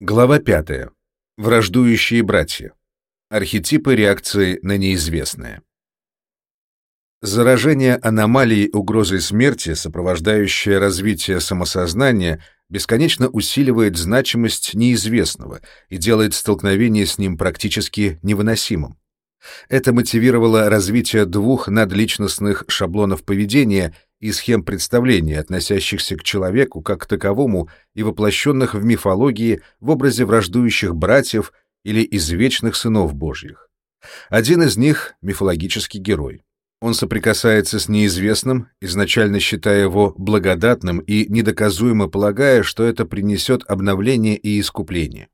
Глава 5. Враждующие братья. Архетипы реакции на неизвестное. Заражение аномалией угрозой смерти, сопровождающее развитие самосознания, бесконечно усиливает значимость неизвестного и делает столкновение с ним практически невыносимым. Это мотивировало развитие двух надличностных шаблонов поведения и схем представления, относящихся к человеку как к таковому и воплощенных в мифологии в образе враждующих братьев или извечных сынов Божьих. Один из них — мифологический герой. Он соприкасается с неизвестным, изначально считая его благодатным и недоказуемо полагая, что это принесет обновление и искупление.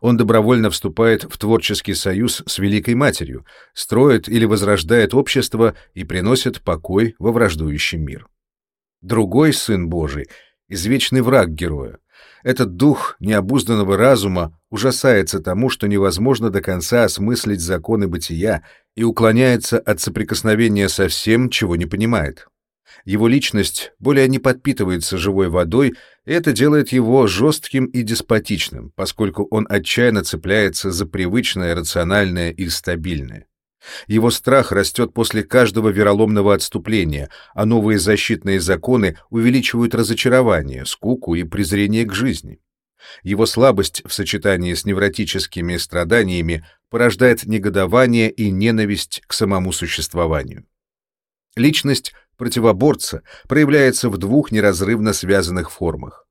Он добровольно вступает в творческий союз с Великой Матерью, строит или возрождает общество и приносит покой во враждующий мир. Другой Сын Божий — извечный враг героя. Этот дух необузданного разума ужасается тому, что невозможно до конца осмыслить законы бытия и уклоняется от соприкосновения со всем, чего не понимает. Его личность более не подпитывается живой водой, и это делает его жестким и деспотичным, поскольку он отчаянно цепляется за привычное, рациональное и стабильное. Его страх растет после каждого вероломного отступления, а новые защитные законы увеличивают разочарование, скуку и презрение к жизни. Его слабость в сочетании с невротическими страданиями порождает негодование и ненависть к самому существованию. Личность противоборца проявляется в двух неразрывно связанных формах.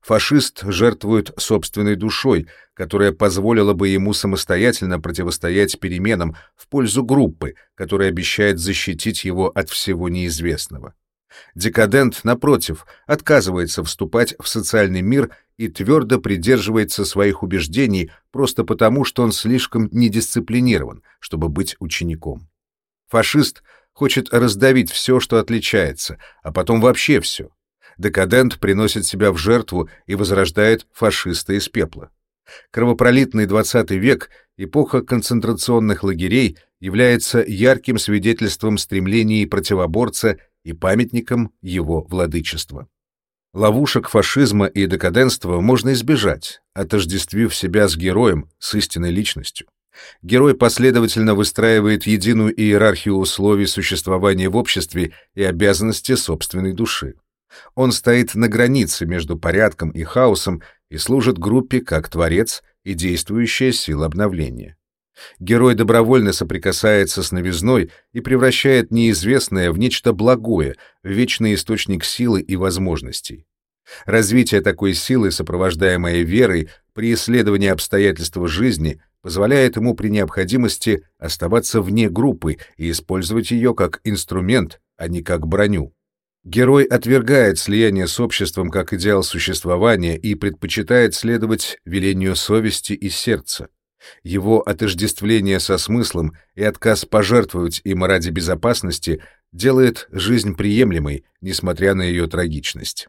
Фашист жертвует собственной душой, которая позволила бы ему самостоятельно противостоять переменам в пользу группы, которая обещает защитить его от всего неизвестного. Декадент, напротив, отказывается вступать в социальный мир и твердо придерживается своих убеждений просто потому, что он слишком недисциплинирован, чтобы быть учеником. Фашист — хочет раздавить все, что отличается, а потом вообще все. Декадент приносит себя в жертву и возрождает фашиста из пепла. Кровопролитный XX век, эпоха концентрационных лагерей, является ярким свидетельством стремлений противоборца и памятником его владычества. Ловушек фашизма и декаденства можно избежать, отождествив себя с героем, с истинной личностью. Герой последовательно выстраивает единую иерархию условий существования в обществе и обязанности собственной души. Он стоит на границе между порядком и хаосом и служит группе как творец и действующая сила обновления. Герой добровольно соприкасается с новизной и превращает неизвестное в нечто благое, в вечный источник силы и возможностей. Развитие такой силы, сопровождаемое верой, при исследовании обстоятельств жизни, позволяет ему при необходимости оставаться вне группы и использовать ее как инструмент, а не как броню. Герой отвергает слияние с обществом как идеал существования и предпочитает следовать велению совести и сердца. Его отождествление со смыслом и отказ пожертвовать им ради безопасности делает жизнь приемлемой, несмотря на ее трагичность.